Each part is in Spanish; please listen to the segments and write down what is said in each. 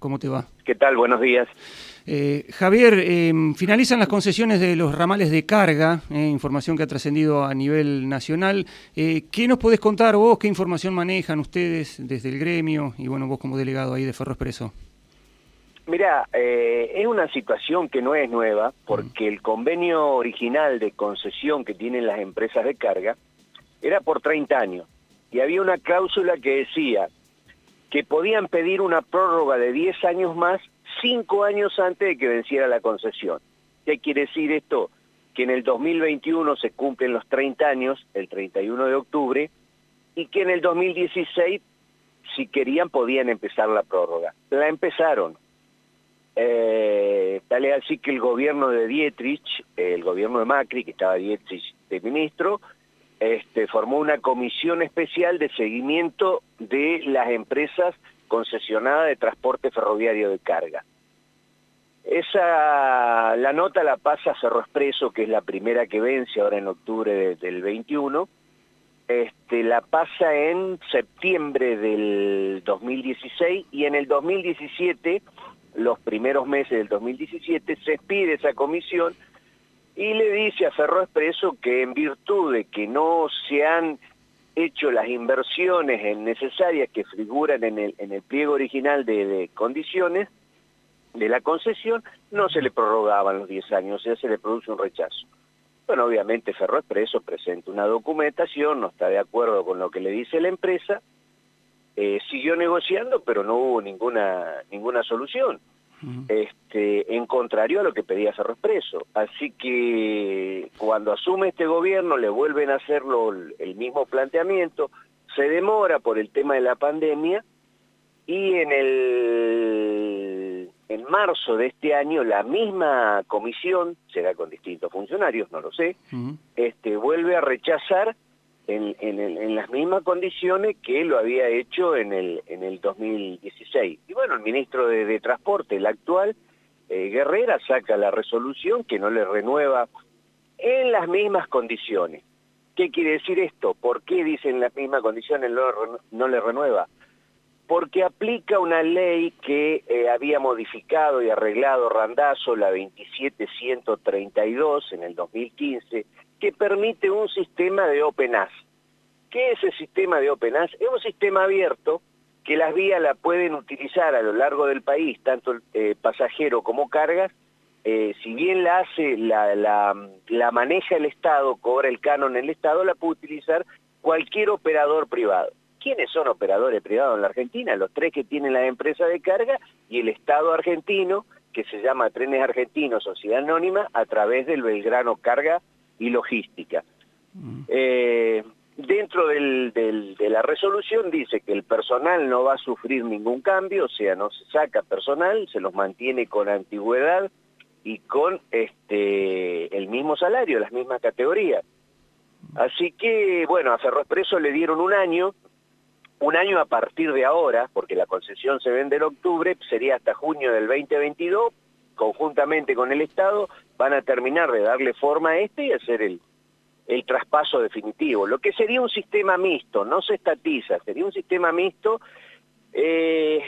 ¿cómo te va? ¿Qué tal? Buenos días. Eh, Javier, eh, finalizan las concesiones de los ramales de carga, eh, información que ha trascendido a nivel nacional. ¿Qué nos podés contar vos? ¿Qué información manejan ustedes desde el gremio y bueno, vos como delegado ahí de Ferro Expreso? Mira, es una situación que no es nueva porque el convenio original de concesión que tienen las empresas de carga era por 30 años y había una cláusula que decía que podían pedir una prórroga de 10 años más, 5 años antes de que venciera la concesión. ¿Qué quiere decir esto? Que en el 2021 se cumplen los 30 años, el 31 de octubre, y que en el 2016, si querían, podían empezar la prórroga. La empezaron. Eh, tal es así que el gobierno de Dietrich, el gobierno de Macri, que estaba Dietrich de ministro, este, formó una comisión especial de seguimiento de las empresas concesionadas de transporte ferroviario de carga. Esa, la nota la pasa Cerro Expreso, que es la primera que vence ahora en octubre del 21, este, la pasa en septiembre del 2016 y en el 2017, los primeros meses del 2017, se pide esa comisión y le dice a Ferro Expreso que en virtud de que no se han hecho las inversiones necesarias que figuran en el, en el pliego original de, condiciones de la concesión, no se le prorrogaban los 10 años, o sea, se le produce un rechazo. Bueno, obviamente Ferro Expreso presenta una documentación, no está de acuerdo con lo que le dice la empresa, eh, siguió negociando, pero no hubo ninguna, ninguna solución este, en contrario a lo que pedía Cerro Expreso. Así que cuando asume este gobierno le vuelven a hacerlo el mismo planteamiento, se demora por el tema de la pandemia y en el en marzo de este año la misma comisión, será con distintos funcionarios, no lo sé, este vuelve a rechazar en, las mismas condiciones que lo había hecho en el, en el 2016. Y bueno, el ministro de, Transporte, el actual, eh, Guerrera, saca la resolución que no le renueva en las mismas condiciones. ¿Qué quiere decir esto? ¿Por qué dicen las mismas condiciones no, no le renueva? Porque aplica una ley que eh, había modificado y arreglado Randazo, la 27132 en el 2015, que permite un sistema de Open ¿Qué es el sistema de Open Es un sistema abierto que las vías la pueden utilizar a lo largo del país, tanto eh, pasajero como cargas, eh, si bien la hace, la, la, maneja el Estado, cobra el canon el Estado, la puede utilizar cualquier operador privado. ¿Quiénes son operadores privados en la Argentina? Los tres que tienen la empresa de carga y el Estado argentino, que se llama Trenes Argentinos, Sociedad Anónima, a través del Belgrano Carga y Logística. Mm. Eh, dentro del, de la resolución dice que el personal no va a sufrir ningún cambio, o sea, no se saca personal, se los mantiene con antigüedad y con este el mismo salario, las mismas categorías. Así que, bueno, a Ferro Expreso le dieron un año, un año a partir de ahora, porque la concesión se vende en octubre, sería hasta junio del 2022, conjuntamente con el Estado, van a terminar de darle forma a este y hacer el, el traspaso definitivo, lo que sería un sistema mixto, no se estatiza, sería un sistema mixto. Eh,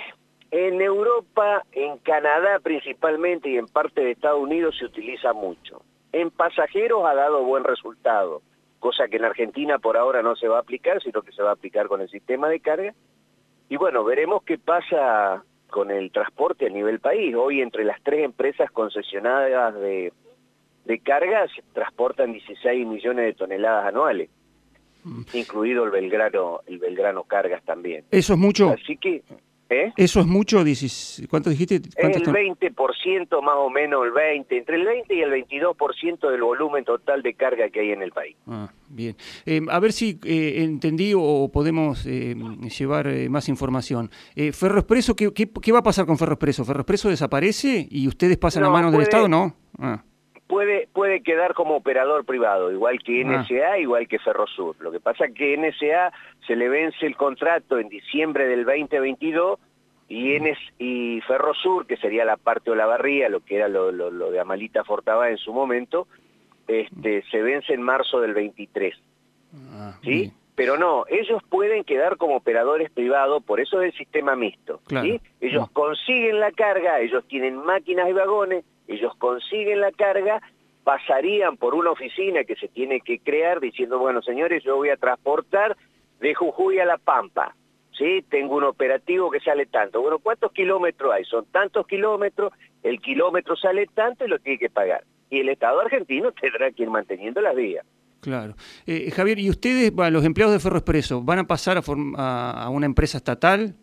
en Europa, en Canadá principalmente y en parte de Estados Unidos se utiliza mucho. En pasajeros ha dado buen resultado, cosa que en Argentina por ahora no se va a aplicar, sino que se va a aplicar con el sistema de carga. Y bueno, veremos qué pasa con el transporte a nivel país. Hoy entre las tres empresas concesionadas de de cargas transportan 16 millones de toneladas anuales, mm. incluido el Belgrano, el Belgrano Cargas también. Eso es mucho. Así que, ¿eh? Eso es mucho, ¿cuánto dijiste? el 20% más o menos, el 20, entre el 20 y el 22% del volumen total de carga que hay en el país. Ah, bien. Eh, a ver si eh, entendí o podemos eh, llevar más información. Ferro Expreso, ¿qué, ¿qué, va a pasar con Ferro Expreso? ¿Ferro Expreso desaparece y ustedes pasan a manos del Estado, no? Ah puede, puede quedar como operador privado, igual que ah. NSA, igual que Ferrosur. Lo que pasa es que NSA se le vence el contrato en diciembre del 2022 y, y Ferrosur, que sería la parte de la barría, lo que era lo, lo, de Amalita Fortabá en su momento, este, se vence en marzo del 23. Ah, ¿Sí? Pero no, ellos pueden quedar como operadores privados, por eso es el sistema mixto. ¿sí? Ellos mm. consiguen la carga, ellos tienen máquinas y vagones, ellos consiguen la carga, pasarían por una oficina que se tiene que crear diciendo, bueno, señores, yo voy a transportar de Jujuy a La Pampa. ¿Sí? Tengo un operativo que sale tanto. Bueno, ¿cuántos kilómetros hay? Son tantos kilómetros, el kilómetro sale tanto y lo tiene que pagar. Y el Estado argentino tendrá que ir manteniendo las vías. Claro. Eh, Javier, ¿y ustedes, los empleados de Ferro Expreso, van a pasar a, a, una empresa estatal?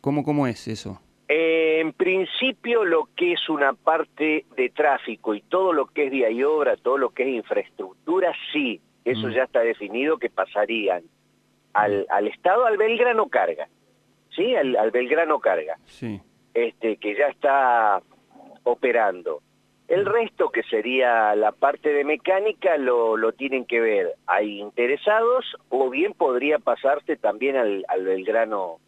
¿Cómo, cómo es eso? Eh, en principio lo que es una parte de tráfico y todo lo que es vía y obra, todo lo que es infraestructura, sí, eso mm. ya está definido que pasarían al, al Estado, al Belgrano Carga, ¿sí? Al, al Belgrano Carga, sí. este, que ya está operando. El resto, que sería la parte de mecánica, lo, lo tienen que ver. Hay interesados o bien podría pasarse también al, al Belgrano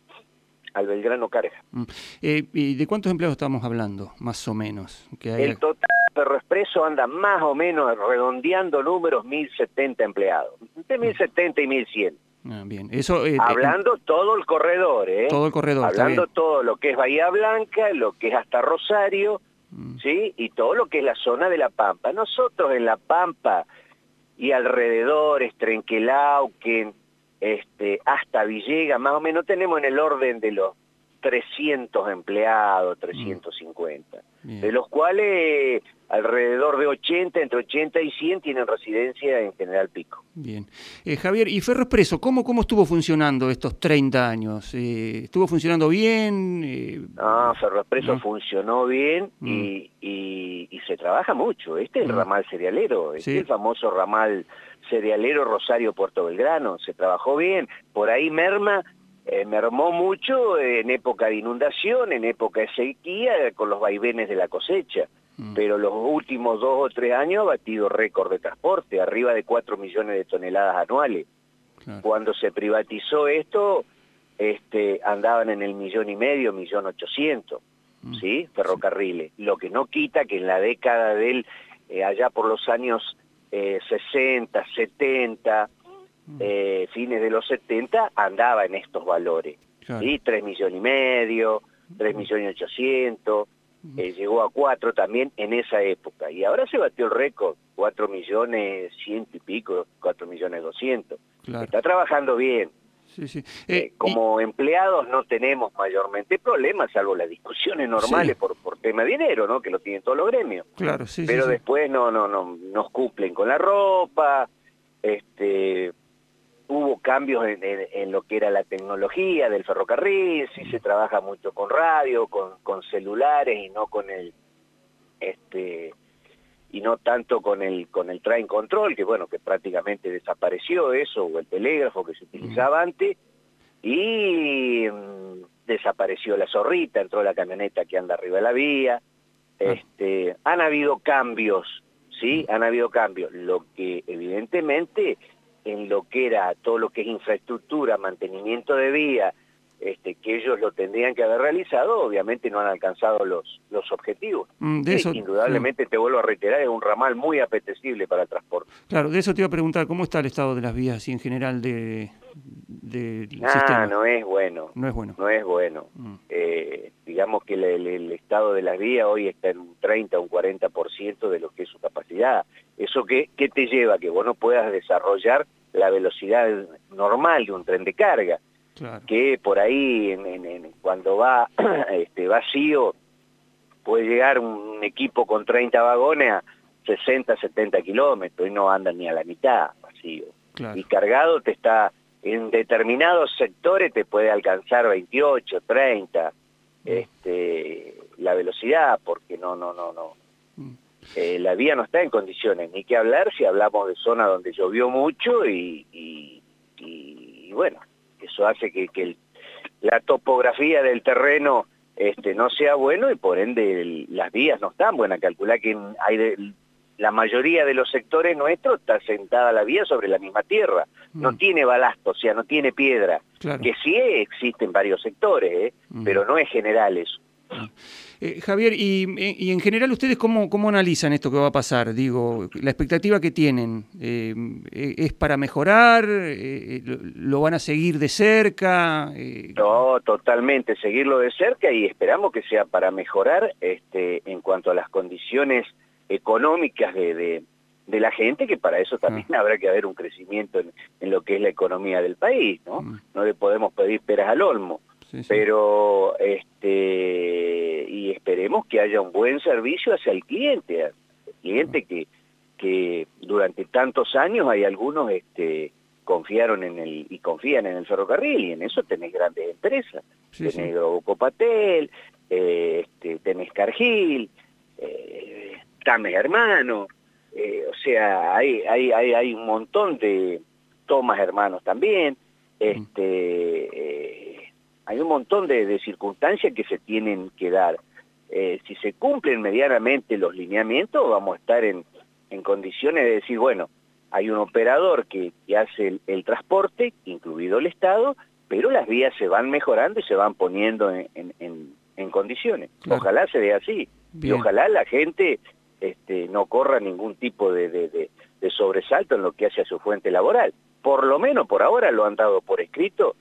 al Belgrano Carga. Mm. Eh, ¿Y de cuántos empleados estamos hablando, más o menos? Que hay... El total Ferro Expreso anda más o menos redondeando números 1.070 empleados, entre 1.070 y 1.100. Ah, bien. Eso, eh, Hablando todo el corredor, ¿eh? Todo el corredor. Hablando todo lo que es Bahía Blanca, lo que es hasta Rosario, Mm. ¿sí? Y todo lo que es la zona de La Pampa. Nosotros en La Pampa y alrededores, Trenquelauquen, este, hasta Villegas, más o menos tenemos en el orden de los 300 empleados, 350, mm. de los cuales alrededor de 80, entre 80 y 100 tienen residencia en General Pico. Bien. Eh, Javier, ¿y Ferro Expreso, cómo, cómo estuvo funcionando estos 30 años? Eh, ¿Estuvo funcionando bien? Eh, no, Ferro Expreso funcionó bien mm. y, y, se trabaja mucho. Este es el mm. ramal cerealero, este es el famoso ramal cerealero Rosario-Puerto Belgrano. Se trabajó bien, por ahí merma eh, mermó mucho en época de inundación, en época de sequía, con los vaivenes de la cosecha. Mm. Pero los últimos dos o tres años ha batido récord de transporte, arriba de 4 millones de toneladas anuales. Cuando se privatizó esto, este, andaban en el millón y medio, millón ochocientos, mm. ¿sí? Ferrocarriles. Lo que no quita que en la década del, eh, allá por los años eh, 60, 70, Mm. eh, fines de los 70 andaba en estos valores. ¿sí? 3 millones y medio, 3 millones y 800, mm. Eh, llegó a 4 también en esa época. Y ahora se batió el récord, 4 millones 100 y pico, 4 millones 200. Está trabajando bien. Sí, sí. Eh, eh, como empleados no tenemos mayormente problemas, salvo las discusiones normales por, por tema de dinero, ¿no? Que lo tienen todos los gremios. Claro, sí, Pero después no, no, no, nos cumplen con la ropa, este, hubo cambios en, lo que era la tecnología del ferrocarril, sí se trabaja mucho con radio, con, con celulares y no con el este y no tanto con el con el train control, que bueno, que prácticamente desapareció eso, o el telégrafo que se utilizaba antes, y mm, desapareció la zorrita, entró la camioneta que anda arriba de la vía, ah. este, han habido cambios, sí, han habido cambios, lo que evidentemente en lo que era todo lo que es infraestructura, mantenimiento de vía, este, que ellos lo tendrían que haber realizado, obviamente no han alcanzado los, los objetivos. Mm, de eso, indudablemente, te vuelvo a reiterar, es un ramal muy apetecible para el transporte. Claro, de eso te iba a preguntar, ¿cómo está el estado de las vías y en general de, de ah, no es bueno. No es bueno. No es bueno. Mm. Eh, digamos que el, estado de las vías hoy está en un 30 o un 40% de lo que es su capacidad. ¿Eso qué, qué te lleva? Que vos no puedas desarrollar la velocidad normal de un tren de carga. Que por ahí, en, cuando va este, vacío, puede llegar un equipo con 30 vagones a 60, 70 kilómetros y no andan ni a la mitad vacío. Y cargado te está, en determinados sectores te puede alcanzar 28, 30, mm. este, la velocidad, porque no, no, no, no. Mm. Eh, la vía no está en condiciones, ni que hablar si hablamos de zona donde llovió mucho y, y, bueno, eso hace que, que la topografía del terreno este, no sea bueno y por ende las vías no están buenas. Calcular que hay de, la mayoría de los sectores nuestros está sentada la vía sobre la misma tierra, no mm. tiene balasto, o sea, no tiene piedra, que sí existen varios sectores, ¿eh? mm. pero no es general eso. Eh, Javier, y, en general ustedes cómo, cómo analizan esto que va a pasar? Digo, la expectativa que tienen, eh, ¿es para mejorar? Eh, ¿Lo van a seguir de cerca? No, totalmente, seguirlo de cerca y esperamos que sea para mejorar este, en cuanto a las condiciones económicas de, de, la gente, que para eso también ah. habrá que haber un crecimiento en, lo que es la economía del país, ¿no? Mm. No le podemos pedir peras al olmo. Pero este y esperemos que haya un buen servicio hacia el cliente, el cliente que que durante tantos años hay algunos este confiaron en el y confían en el ferrocarril y en eso tenés grandes empresas, tenés sí. Copatel, eh, este, tenés Cargill, eh, Tame Hermano, eh, o sea, hay, hay, hay, hay un montón de Tomas Hermanos también, este hay un montón de, circunstancias que se tienen que dar. Eh, si se cumplen medianamente los lineamientos, vamos a estar en, condiciones de decir, bueno, hay un operador que, hace el, transporte, incluido el Estado, pero las vías se van mejorando y se van poniendo en, condiciones. Ojalá se vea así. Y ojalá la gente este, no corra ningún tipo de, de sobresalto en lo que hace a su fuente laboral. Por lo menos por ahora lo han dado por escrito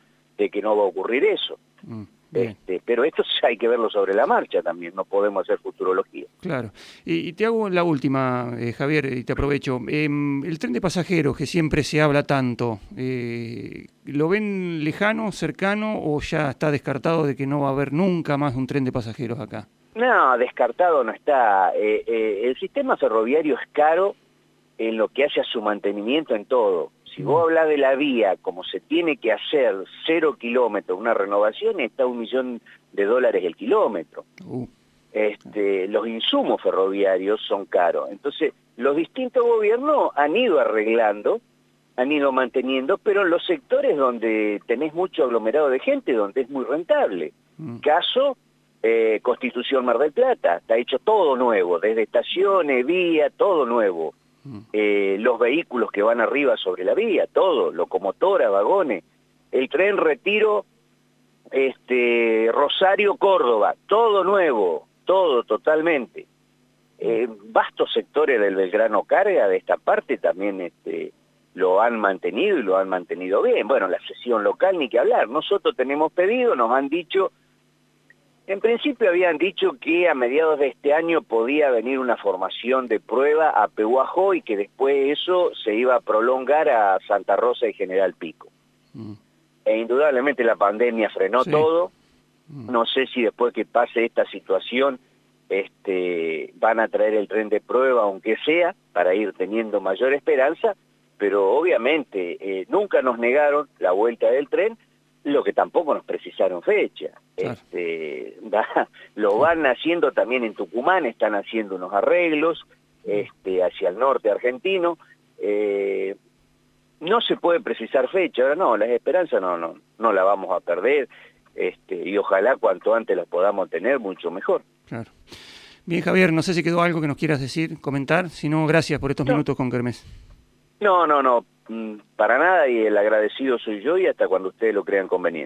que no va a ocurrir eso. Mm, este, pero esto hay que verlo sobre la marcha también, no podemos hacer futurología. Claro. Y, te hago la última, eh, Javier, y te aprovecho. Em, el tren de pasajeros, que siempre se habla tanto, eh, ¿lo ven lejano, cercano o ya está descartado de que no va a haber nunca más un tren de pasajeros acá? No, descartado no está. Eh, el sistema ferroviario es caro en lo que hace a su mantenimiento en todo. Si vos hablas de la vía como se tiene que hacer, cero kilómetros, una renovación, está un millón de dólares el kilómetro. Uh. Este, los insumos ferroviarios son caros. Entonces, los distintos gobiernos han ido arreglando, han ido manteniendo, pero en los sectores donde tenés mucho aglomerado de gente, donde es muy rentable. Mm. Caso, eh, Constitución Mar del Plata, está hecho todo nuevo, desde estaciones, vía, todo nuevo. Eh, los vehículos que van arriba sobre la vía, todo, locomotora, vagones, el tren retiro este Rosario Córdoba, todo nuevo, todo totalmente. Eh, vastos sectores del Belgrano Carga de esta parte también este, lo han mantenido y lo han mantenido bien. Bueno, la sesión local ni que hablar. Nosotros tenemos pedido, nos han dicho en principio habían dicho que a mediados de este año podía venir una formación de prueba a Pehuajó y que después eso se iba a prolongar a Santa Rosa y General Pico. Mm. E indudablemente la pandemia frenó todo. Mm. No sé si después que pase esta situación este, van a traer el tren de prueba, aunque sea, para ir teniendo mayor esperanza, pero obviamente eh, nunca nos negaron la vuelta del tren, lo que tampoco nos precisaron fecha. Este, lo van haciendo también en Tucumán, están haciendo unos arreglos este, hacia el norte argentino. Eh, no se puede precisar fecha, ahora no, las esperanzas no, no, no la vamos a perder este, y ojalá cuanto antes las podamos tener, mucho mejor. Claro. Bien, Javier, no sé si quedó algo que nos quieras decir, comentar, si no, gracias por estos minutos con Kermés. No, no, no, mm, para nada y el agradecido soy yo y hasta cuando ustedes lo crean conveniente.